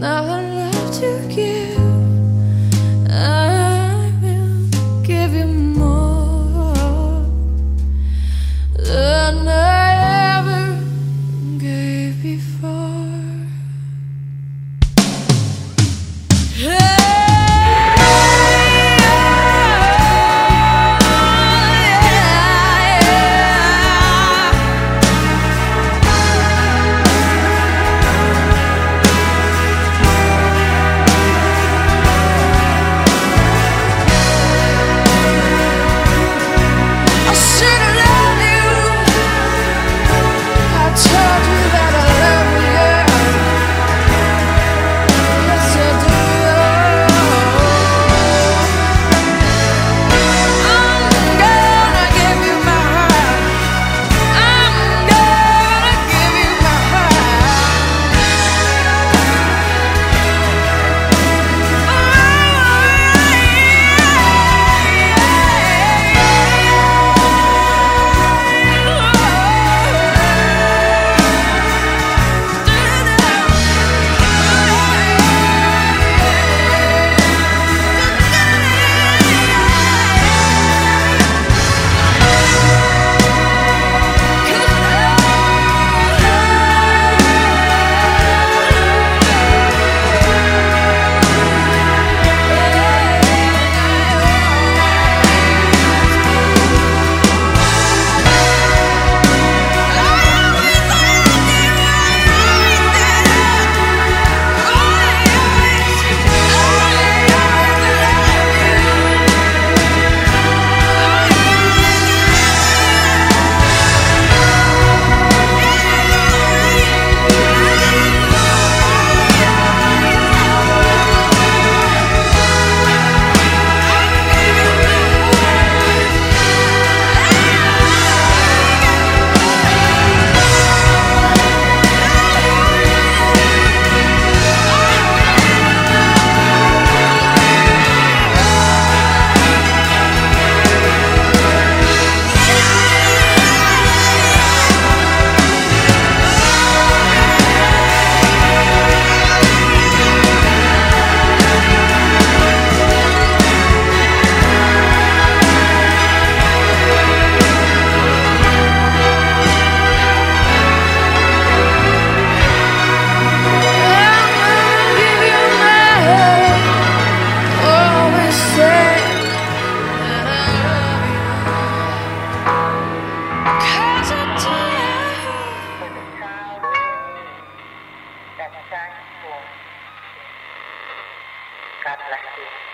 I love to give. Thank buồn God bless you.